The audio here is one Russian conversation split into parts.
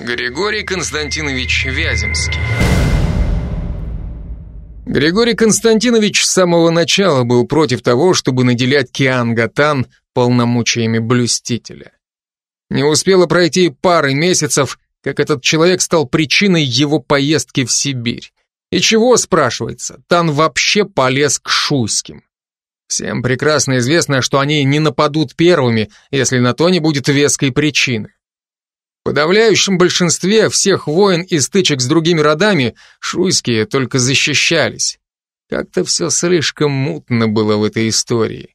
Григорий Константинович Вяземский Григорий Константинович с самого начала был против того, чтобы наделять Киан Гатан полномочиями блюстителя. Не успело пройти пары месяцев, как этот человек стал причиной его поездки в Сибирь. И чего, спрашивается, Тан вообще полез к Шуйским? Всем прекрасно известно, что они не нападут первыми, если на то не будет веской причины. В подавляющем большинстве всех войн и стычек с другими родами шуйские только защищались. Как-то все слишком мутно было в этой истории.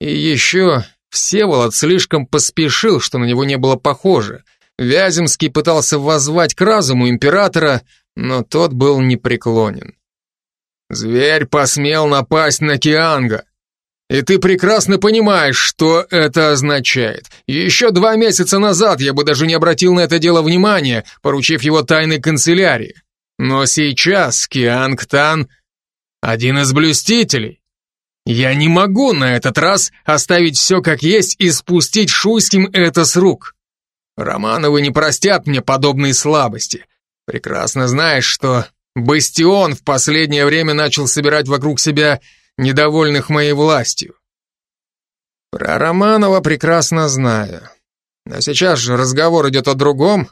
И еще Всеволод слишком поспешил, что на него не было похоже. Вяземский пытался воззвать к разуму императора, но тот был непреклонен. «Зверь посмел напасть на Кианга. И ты прекрасно понимаешь, что это означает. Еще два месяца назад я бы даже не обратил на это дело внимания, поручив его тайной канцелярии. Но сейчас Кианг Тан один из блюстителей. Я не могу на этот раз оставить все как есть и спустить Шуйским это с рук. Романовы не простят мне подобные слабости. Прекрасно знаешь, что Бастион в последнее время начал собирать вокруг себя недовольных моей властью. Про Романова прекрасно знаю. Но сейчас же разговор идет о другом.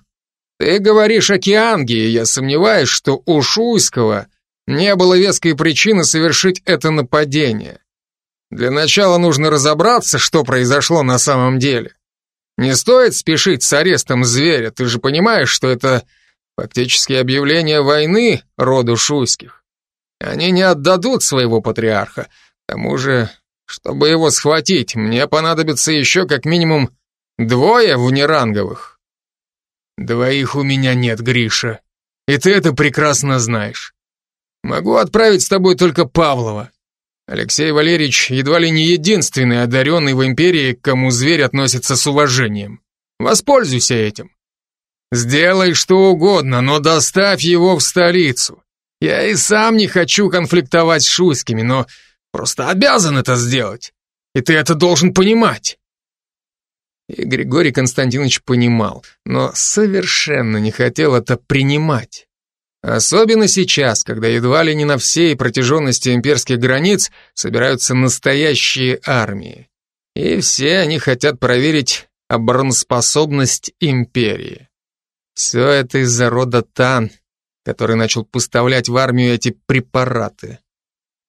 Ты говоришь о Кианге, и я сомневаюсь, что у Шуйского не было веской причины совершить это нападение. Для начала нужно разобраться, что произошло на самом деле. Не стоит спешить с арестом зверя, ты же понимаешь, что это фактически объявление войны роду Шуйских. Они не отдадут своего патриарха. К тому же, чтобы его схватить, мне понадобится еще как минимум двое внеранговых. Двоих у меня нет, Гриша. И ты это прекрасно знаешь. Могу отправить с тобой только Павлова. Алексей Валерьевич едва ли не единственный одаренный в империи, к кому зверь относится с уважением. Воспользуйся этим. Сделай что угодно, но доставь его в столицу. Я и сам не хочу конфликтовать с Шуйскими, но просто обязан это сделать. И ты это должен понимать. И Григорий Константинович понимал, но совершенно не хотел это принимать. Особенно сейчас, когда едва ли не на всей протяженности имперских границ собираются настоящие армии. И все они хотят проверить обороноспособность империи. Все это из-за рода Тан, который начал поставлять в армию эти препараты.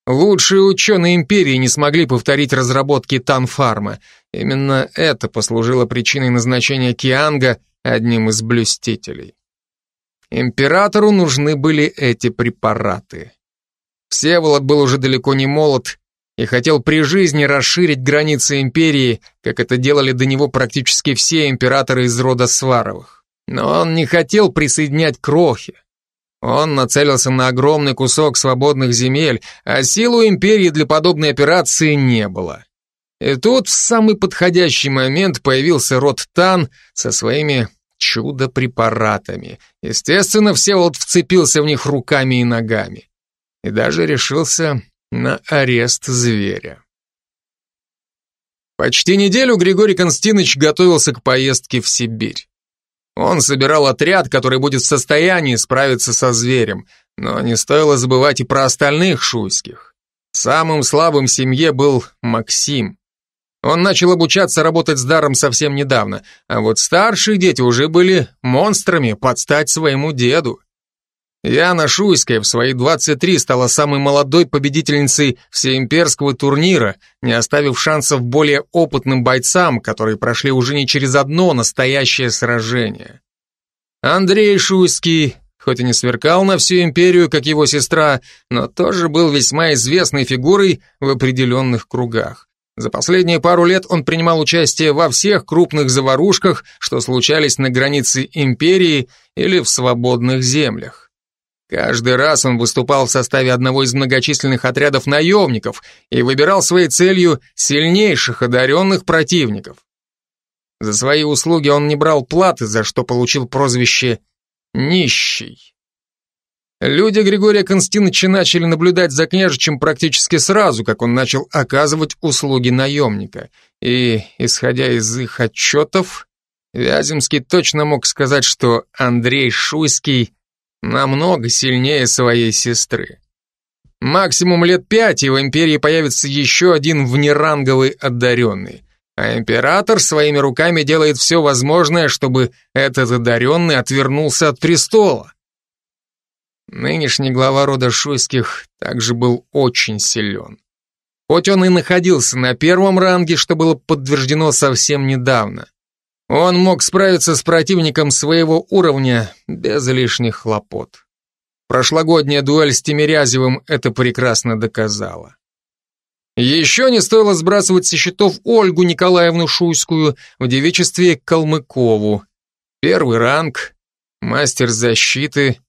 Лучшие ученые империи не смогли повторить разработки Танфарма. Именно это послужило причиной назначения Кианга одним из блюстителей. Императору нужны были эти препараты. Всеволод был уже далеко не молод и хотел при жизни расширить границы империи, как это делали до него практически все императоры из рода Сваровых. Но он не хотел присоединять крохи. Он нацелился на огромный кусок свободных земель, а силу империи для подобной операции не было. И тут в самый подходящий момент появился род Тан со своими чудо-препаратами. Естественно, Всеволод вцепился в них руками и ногами. И даже решился на арест зверя. Почти неделю Григорий Константинович готовился к поездке в Сибирь. Он собирал отряд, который будет в состоянии справиться со зверем, но не стоило забывать и про остальных шуйских. Самым слабым в семье был Максим. Он начал обучаться работать с даром совсем недавно, а вот старшие дети уже были монстрами под стать своему деду. Яна Шуйская в свои 23 стала самой молодой победительницей всеимперского турнира, не оставив шансов более опытным бойцам, которые прошли уже не через одно настоящее сражение. Андрей Шуйский, хоть и не сверкал на всю империю, как его сестра, но тоже был весьма известной фигурой в определенных кругах. За последние пару лет он принимал участие во всех крупных заварушках, что случались на границе империи или в свободных землях. Каждый раз он выступал в составе одного из многочисленных отрядов наемников и выбирал своей целью сильнейших одаренных противников. За свои услуги он не брал платы, за что получил прозвище «нищий». Люди Григория Константиновича начали наблюдать за княжичем практически сразу, как он начал оказывать услуги наемника. И, исходя из их отчетов, Вяземский точно мог сказать, что Андрей Шуйский намного сильнее своей сестры. Максимум лет пять, и в империи появится еще один внеранговый одаренный. А император своими руками делает все возможное, чтобы этот одаренный отвернулся от престола. Нынешний глава рода Шуйских также был очень силен. Хоть он и находился на первом ранге, что было подтверждено совсем недавно. Он мог справиться с противником своего уровня без лишних хлопот. Прошлогодняя дуэль с Тимирязевым это прекрасно доказала. Еще не стоило сбрасывать со счетов Ольгу Николаевну Шуйскую в девичестве Калмыкову. Первый ранг, мастер защиты,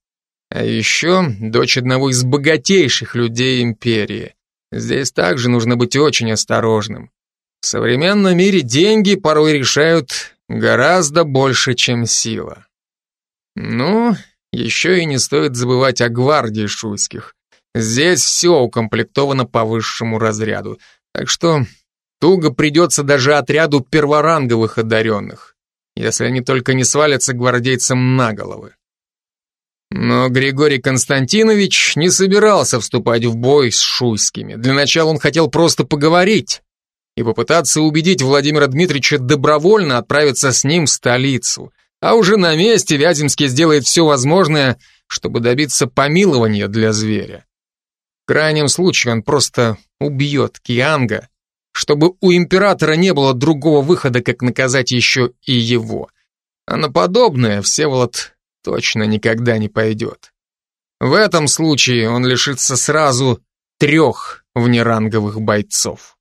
а еще дочь одного из богатейших людей империи. Здесь также нужно быть очень осторожным. В современном мире деньги порой решают гораздо больше, чем сила. Ну, еще и не стоит забывать о гвардии шуйских. Здесь все укомплектовано по высшему разряду, так что туго придется даже отряду перворанговых одаренных, если они только не свалятся гвардейцам на головы. Но Григорий Константинович не собирался вступать в бой с шуйскими. Для начала он хотел просто поговорить и попытаться убедить Владимира Дмитриевича добровольно отправиться с ним в столицу. А уже на месте Вяземский сделает все возможное, чтобы добиться помилования для зверя. В крайнем случае он просто убьет Кианга, чтобы у императора не было другого выхода, как наказать еще и его. А на подобное Всеволод точно никогда не пойдет. В этом случае он лишится сразу трех внеранговых бойцов.